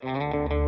Thank mm. you.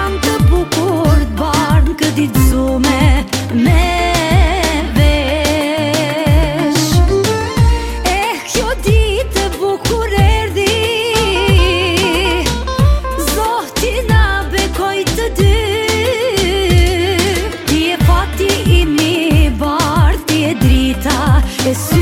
tam të bukur të barë në këtë me vesh E kjo ditë të bukur erdi Zohti na bekoj të dy Ti e fati imi bardh, ti e drita e sy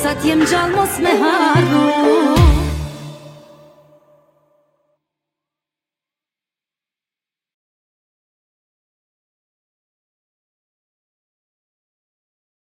Sad jem žal mos me haru